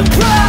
I'll